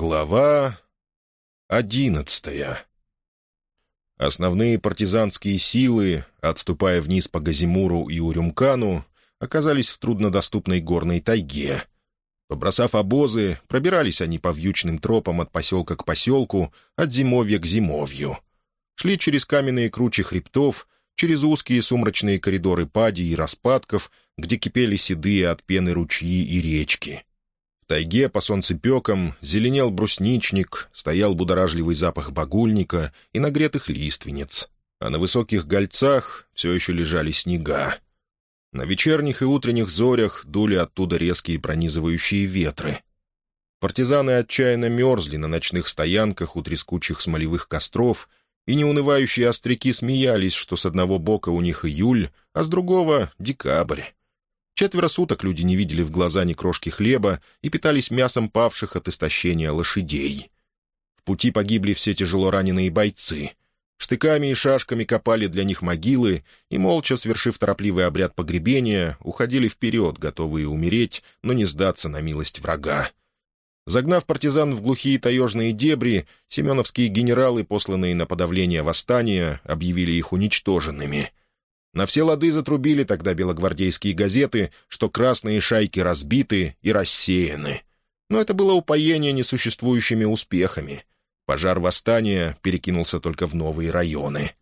Глава одиннадцатая Основные партизанские силы, отступая вниз по Газимуру и Урюмкану, оказались в труднодоступной горной тайге. Побросав обозы, пробирались они по вьючным тропам от поселка к поселку, от зимовья к зимовью. Шли через каменные кручи хребтов, через узкие сумрачные коридоры пади и распадков, где кипели седые от пены ручьи и речки — тайге по солнцепекам зеленел брусничник, стоял будоражливый запах багульника и нагретых лиственниц, а на высоких гольцах все еще лежали снега. На вечерних и утренних зорях дули оттуда резкие пронизывающие ветры. Партизаны отчаянно мерзли на ночных стоянках у трескучих смолевых костров, и неунывающие остряки смеялись, что с одного бока у них июль, а с другого — декабрь. Четверо суток люди не видели в глаза ни крошки хлеба и питались мясом павших от истощения лошадей. В пути погибли все тяжело раненые бойцы. Штыками и шашками копали для них могилы и, молча свершив торопливый обряд погребения, уходили вперед, готовые умереть, но не сдаться на милость врага. Загнав партизан в глухие таежные дебри, семеновские генералы, посланные на подавление восстания, объявили их уничтоженными — на все лады затрубили тогда белогвардейские газеты, что красные шайки разбиты и рассеяны. Но это было упоение несуществующими успехами. Пожар восстания перекинулся только в новые районы.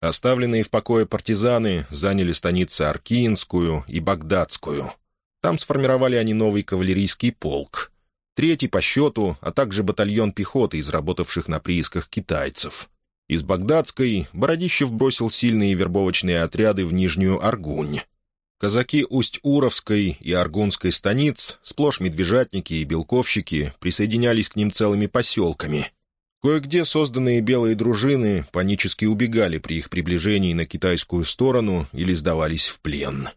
Оставленные в покое партизаны заняли станицы Аркиинскую и Багдадскую. Там сформировали они новый кавалерийский полк. Третий по счету, а также батальон пехоты из работавших на приисках китайцев — из Багдадской Бородищев бросил сильные вербовочные отряды в Нижнюю Аргунь. Казаки Усть-Уровской и Аргунской станиц, сплошь медвежатники и белковщики, присоединялись к ним целыми поселками. Кое-где созданные белые дружины панически убегали при их приближении на китайскую сторону или сдавались в плен.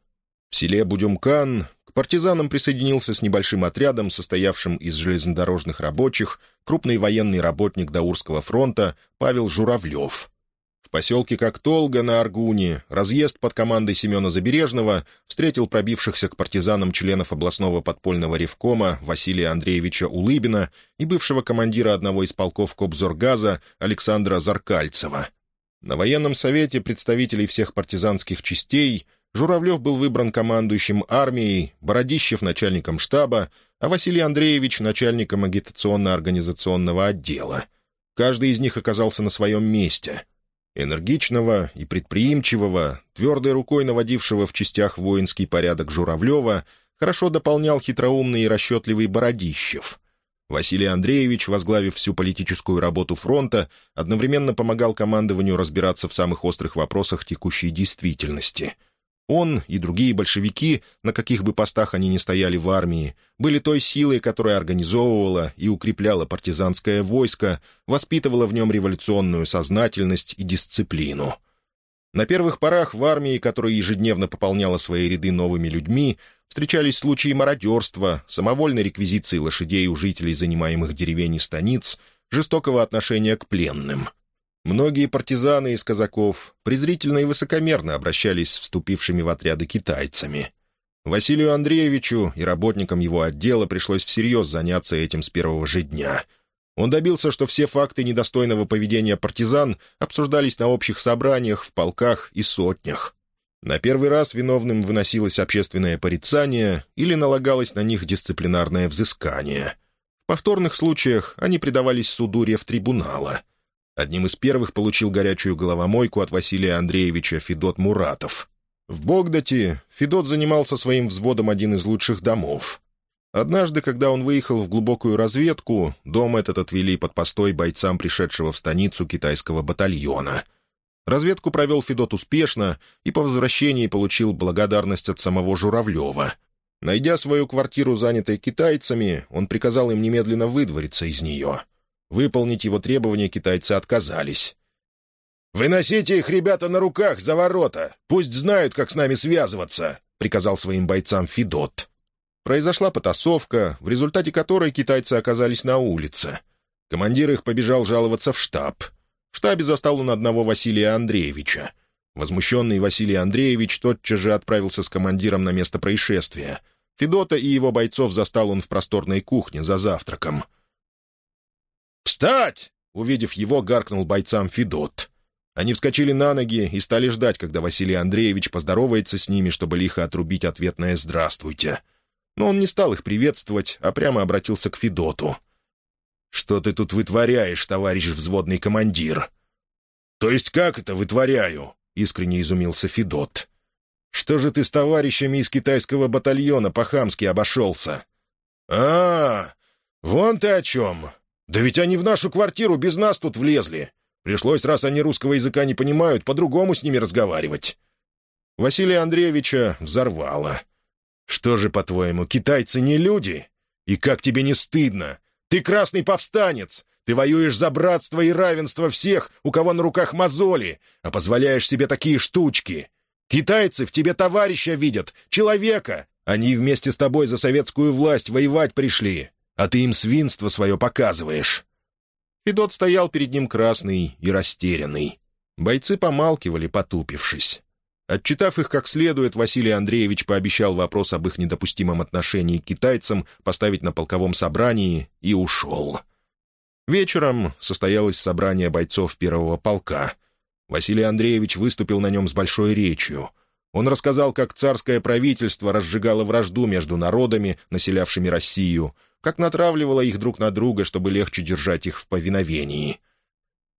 В селе Будюмкан партизанам присоединился с небольшим отрядом, состоявшим из железнодорожных рабочих, крупный военный работник Даурского фронта Павел Журавлев. В поселке Коктолга на Аргуне разъезд под командой Семена Забережного встретил пробившихся к партизанам членов областного подпольного ревкома Василия Андреевича Улыбина и бывшего командира одного из полков Кобзоргаза Александра Заркальцева. На военном совете представителей всех партизанских частей Журавлев был выбран командующим армией, Бородищев — начальником штаба, а Василий Андреевич — начальником агитационно-организационного отдела. Каждый из них оказался на своем месте. Энергичного и предприимчивого, твердой рукой наводившего в частях воинский порядок Журавлева, хорошо дополнял хитроумный и расчетливый Бородищев — Василий Андреевич, возглавив всю политическую работу фронта, одновременно помогал командованию разбираться в самых острых вопросах текущей действительности — он и другие большевики, на каких бы постах они ни стояли в армии, были той силой, которая организовывала и укрепляла партизанское войско, воспитывала в нем революционную сознательность и дисциплину. На первых порах в армии, которая ежедневно пополняла свои ряды новыми людьми, встречались случаи мародерства, самовольной реквизиции лошадей у жителей занимаемых деревень и станиц, жестокого отношения к пленным — Многие партизаны из казаков презрительно и высокомерно обращались с вступившими в отряды китайцами. Василию Андреевичу и работникам его отдела пришлось всерьез заняться этим с первого же дня. Он добился, что все факты недостойного поведения партизан обсуждались на общих собраниях, в полках и сотнях. На первый раз виновным выносилось общественное порицание или налагалось на них дисциплинарное взыскание. В повторных случаях они предавались суду рефтрибунала — Одним из первых получил горячую головомойку от Василия Андреевича Федот Муратов. В Богдате Федот занимался своим взводом один из лучших домов. Однажды, когда он выехал в глубокую разведку, дом этот отвели под постой бойцам пришедшего в станицу китайского батальона. Разведку провел Федот успешно и по возвращении получил благодарность от самого Журавлева. Найдя свою квартиру, занятой китайцами, он приказал им немедленно выдвориться из нее — Выполнить его требования китайцы отказались. «Выносите их, ребята, на руках за ворота! Пусть знают, как с нами связываться!» — приказал своим бойцам Федот. Произошла потасовка, в результате которой китайцы оказались на улице. Командир их побежал жаловаться в штаб. В штабе застал он одного Василия Андреевича. Возмущенный Василий Андреевич тотчас же отправился с командиром на место происшествия. Федота и его бойцов застал он в просторной кухне за завтраком — «Встать!» — увидев его, гаркнул бойцам Федот. Они вскочили на ноги и стали ждать, когда Василий Андреевич поздоровается с ними, чтобы лихо отрубить ответное «здравствуйте». Но он не стал их приветствовать, а прямо обратился к Федоту. «Что ты тут вытворяешь, товарищ взводный командир?» «То есть как это вытворяю?» — искренне изумился Федот. «Что же ты с товарищами из китайского батальона по-хамски обошелся?» «А, вон ты о чем! Да ведь они в нашу квартиру без нас тут влезли. Пришлось, раз они русского языка не понимают, по-другому с ними разговаривать». Василия Андреевича взорвало. «Что же, по-твоему, китайцы не люди? И как тебе не стыдно? Ты красный повстанец! Ты воюешь за братство и равенство всех, у кого на руках мозоли, а позволяешь себе такие штучки. Китайцы в тебе товарища видят, человека. Они вместе с тобой за советскую власть воевать пришли, а ты им свинство свое показываешь. Федот стоял перед ним красный и растерянный. Бойцы помалкивали, потупившись. Отчитав их как следует, Василий Андреевич пообещал вопрос об их недопустимом отношении к китайцам поставить на полковом собрании и ушел. Вечером состоялось собрание бойцов первого полка. Василий Андреевич выступил на нем с большой речью. Он рассказал, как царское правительство разжигало вражду между народами, населявшими Россию, как натравливало их друг на друга, чтобы легче держать их в повиновении.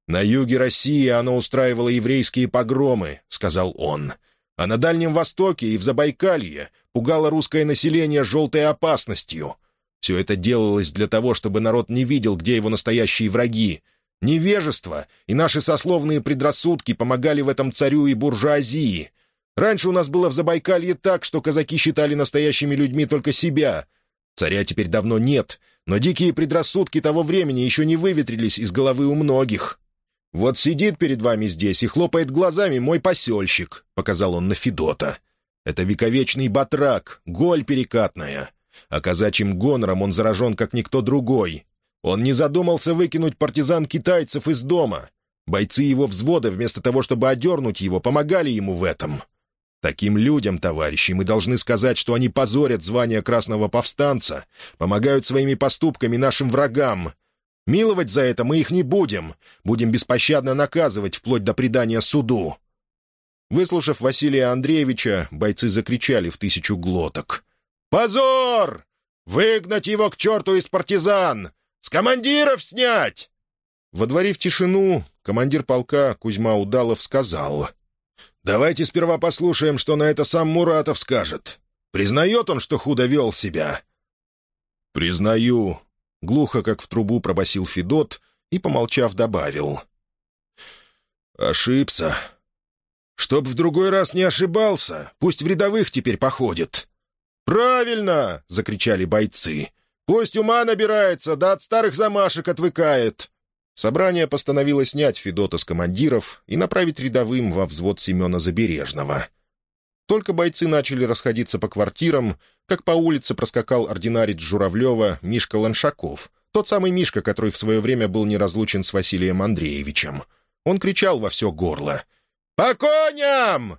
«На юге России оно устраивало еврейские погромы», — сказал он. «А на Дальнем Востоке и в Забайкалье пугало русское население желтой опасностью. Все это делалось для того, чтобы народ не видел, где его настоящие враги. Невежество и наши сословные предрассудки помогали в этом царю и буржуазии. Раньше у нас было в Забайкалье так, что казаки считали настоящими людьми только себя — Царя теперь давно нет, но дикие предрассудки того времени еще не выветрились из головы у многих. «Вот сидит перед вами здесь и хлопает глазами мой посельщик», — показал он на Федота. «Это вековечный батрак, голь перекатная. А казачьим гонором он заражен, как никто другой. Он не задумался выкинуть партизан китайцев из дома. Бойцы его взвода, вместо того, чтобы одернуть его, помогали ему в этом. Таким людям, товарищи, мы должны сказать, что они позорят звание красного повстанца, помогают своими поступками нашим врагам. Миловать за это мы их не будем, будем беспощадно наказывать вплоть до предания суду». Выслушав Василия Андреевича, бойцы закричали в тысячу глоток. «Позор! Выгнать его к черту из партизан! С командиров снять!» Водворив тишину, командир полка Кузьма Удалов сказал — Давайте сперва послушаем, что на это сам Муратов скажет. Признает он, что худо вел себя?» «Признаю», — глухо, как в трубу пробасил Федот и, помолчав, добавил. «Ошибся. Чтоб в другой раз не ошибался, пусть в рядовых теперь походит». «Правильно!» — закричали бойцы. «Пусть ума набирается, да от старых замашек отвыкает». Собрание постановило снять Федота с командиров и направить рядовым во взвод Семена Забережного. Только бойцы начали расходиться по квартирам, как по улице проскакал ординарец Журавлева Мишка Ланшаков, тот самый Мишка, который в свое время был неразлучен с Василием Андреевичем. Он кричал во все горло. «По коням!»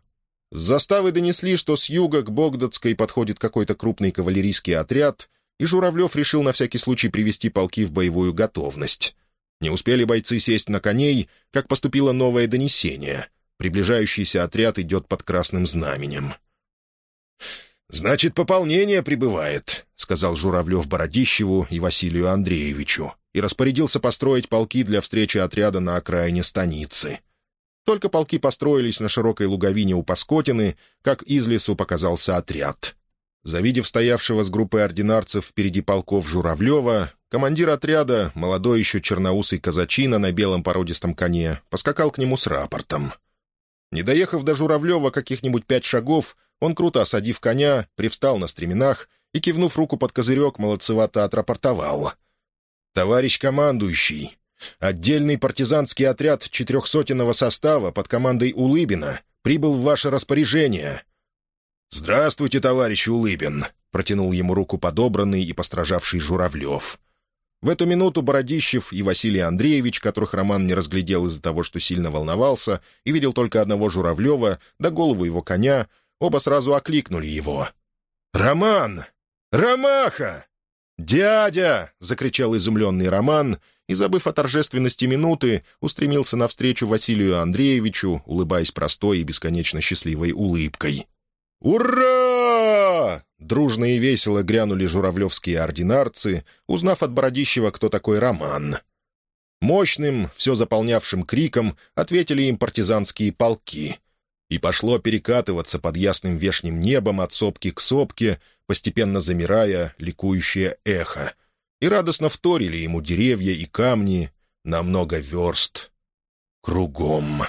С заставы донесли, что с юга к Богдатской подходит какой-то крупный кавалерийский отряд, и Журавлев решил на всякий случай привести полки в боевую готовность. Не успели бойцы сесть на коней, как поступило новое донесение. Приближающийся отряд идет под красным знаменем. «Значит, пополнение прибывает», — сказал Журавлев Бородищеву и Василию Андреевичу, и распорядился построить полки для встречи отряда на окраине станицы. Только полки построились на широкой луговине у Паскотины, как из лесу показался отряд. Завидев стоявшего с группой ординарцев впереди полков Журавлева, командир отряда, молодой еще черноусый казачина на белом породистом коне, поскакал к нему с рапортом. Не доехав до Журавлева каких-нибудь пять шагов, он, круто осадив коня, привстал на стременах и, кивнув руку под козырек, молодцевато отрапортовал. «Товарищ командующий, отдельный партизанский отряд четырехсотенного состава под командой Улыбина прибыл в ваше распоряжение». «Здравствуйте, товарищ Улыбин», — протянул ему руку подобранный и постражавший Журавлев. В эту минуту Бородищев и Василий Андреевич, которых Роман не разглядел из-за того, что сильно волновался, и видел только одного Журавлева, да голову его коня, оба сразу окликнули его. «Роман! Ромаха!» «Дядя!» — закричал изумленный Роман и, забыв о торжественности минуты, устремился навстречу Василию Андреевичу, улыбаясь простой и бесконечно счастливой улыбкой. Дружно и весело грянули журавлевские ординарцы, узнав от Бородищева, кто такой Роман. Мощным, все заполнявшим криком ответили им партизанские полки. И пошло перекатываться под ясным вешним небом от сопки к сопке, постепенно замирая ликующее эхо. И радостно вторили ему деревья и камни на много верст кругом.